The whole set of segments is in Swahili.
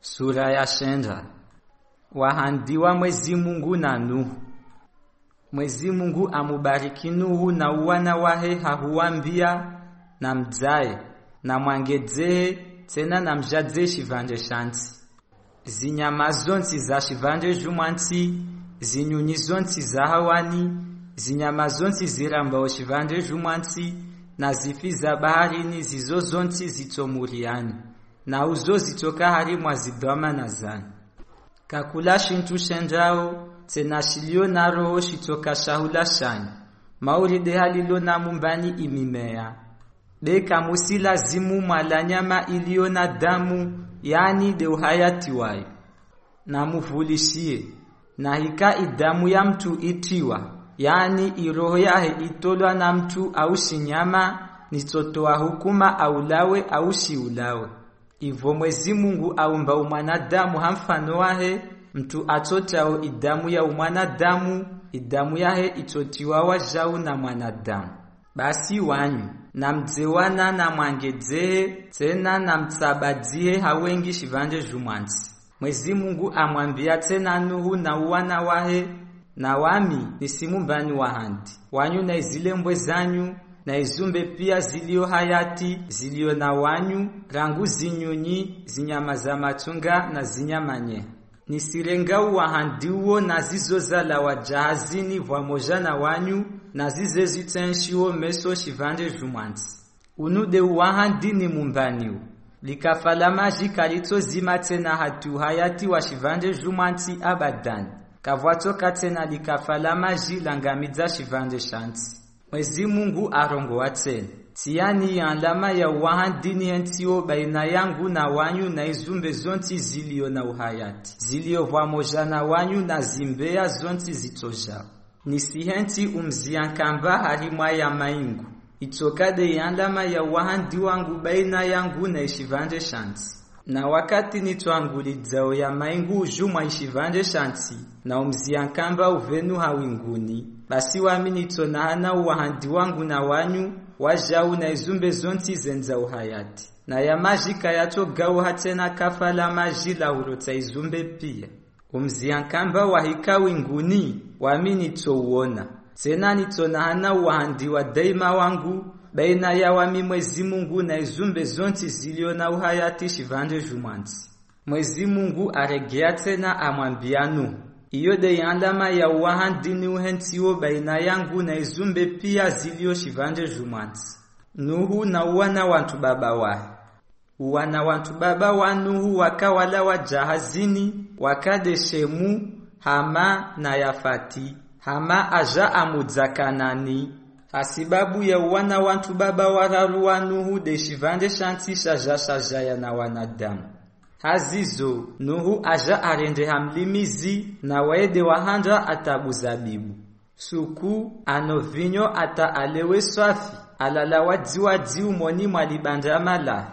Sura ya shenda wahandiwa Mwezi Mungu na Nuhu. Mwezi Mungu amubariki Nuhu na uwana wahe hahuwambia na mdzae na mwangedzehe tena na mjadze shivanje shanti zinyama zonti za shivanje jumwanti zinyunyi zonti za hawani zinyama zonti zirambao shivanje jumwanti na zifi za baharini zizo zonti zitomuriani na uzo zitoka hari mwazidwama na zani kakula shintu shenjao tena shilio na roho shitoka shahula shani mauride halilo na mumbani imimea. Beka musi lazimu mwala nyama iliyo na damu yani de uhayati wayo na muvulishie na hika idamu ya mtu itiwa yani iroho yahe itolwa na mtu au shinyama nitotoa hukuma aulawe au shiulawe ivo mwezi mungu aumba umwanadamu hamfano wahe. Mtu atotao idamu ya umwanadamu idamu yahe itotiwawa jau na mwanadamu. Basi wanyu na mdzewana na mwangedzehe tena na mtsabadzihe hawengi shivanje jumwansi mwezi mungu amwambia tena nuhu na uwana wahe na wami nisimumbani wahandi wanyu na izilembwe zanyu na izumbe pia zilio hayati zilio na wanyu rangu zinyunyi zinyama za matunga na zinyamanye. Nisirenga uwahandiwo na zizozala wa jahazini vwamoja na wanyu na zize zitenshiwo meso shivande jumwanzi unude uwahandi ni mumbaniwo likafala maji kalitozima tena hatu hayati wa shivande jumwanti abadani. Kavwatoka tena maji langamidza shivande shanti mwezi mungu arongowa tena tiyani ya alama ya uwahandini ntio baina yangu na wanyu na izumbe zonti zilio na uhayati. Ziliyo vwamoja na wanyu na zimbea zonti zitoja nisihenti umziyankamba harimwa ya maingu. Itokade ya alama ya wahandi wangu baina yangu na ishivanje shanti. Na wakati nitwangulidzao ya maingu ujumwa ishivande shanti na umzia nkamba uvenu hawinguni basi wami nitonahana uwahandi wangu na wanyu wajau na izumbe zonti zenza uhayati. Na ya maji kayatogau hatena kafala maji lahurota izumbe pia. Umzia umziyankamba wahika winguni wami nitouona tena nitonahana uwahandi wa daima wangu baina ya wami mwezi mungu na izumbe zonti zilio na uhayati shivande jumwanzi mwezi mungu aregea tena amwambia nuhu iyo de yandama ya wahan dini uhentiwo baina yangu na izumbe pia zilio shivanje jumwanzi nuhu na wana wantu baba wahe wana wantu baba wa nuhu wakawala wa jahazini wakade shemu hama na yafati. Hama aja amudzakanani hasibabu ya wana wantu baba wa wararu wa nuhu de shivanje shanti shaja na wanadamu hazizo nuhu aja arende hamlimizi na waede wahanja atabu zabibu. Suku ano vinyo ata alewe swafi alala wadziwadzi umoni mwalibanja malahi.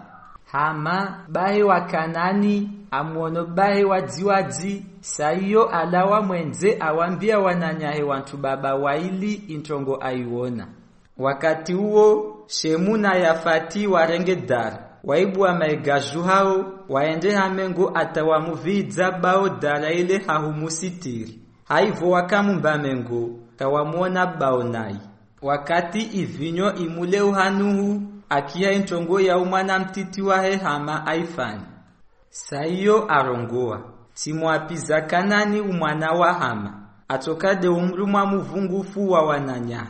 Hama bahe wa kanani amuono bahe wadziwadzi saiyo alawa mwenze awambia wananyahe wantu baba waili intongo aiwona. Wakati huo shemu na yafati warenge dara waibwa maigazu hao waende hamengo atawamuvidza bao dara ile hahumusitiri. Haivo wakamumba mengo kawamuona bao nai. Wakati ivinyo imule uhanuhu akiya intongo ya umwana mtiti wahe hama aifani. Saiyo arongoa timwapiza kanani umwana wa hama. Atokade umrumwa muvungufu wa wananya.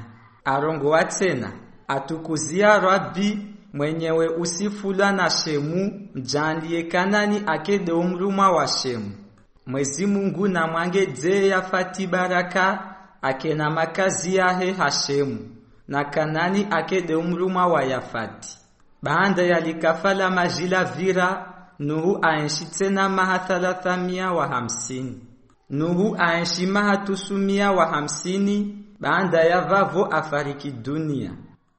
Arongoa tena atukuzia rabi mwenyewe usifula na shemu mjanlie kanani akede umruma wa shemu. Mwezi mungu na mwange dze yafati baraka akena makazi yahe hashemu na kanani akede umruma wa yafati baanda yalikafala majila vira nuhu aenshi tena maha thalathamia wa hamsini. Nuhu aenshi maha tusumia wa hamsini baanda ya vavo afariki dunia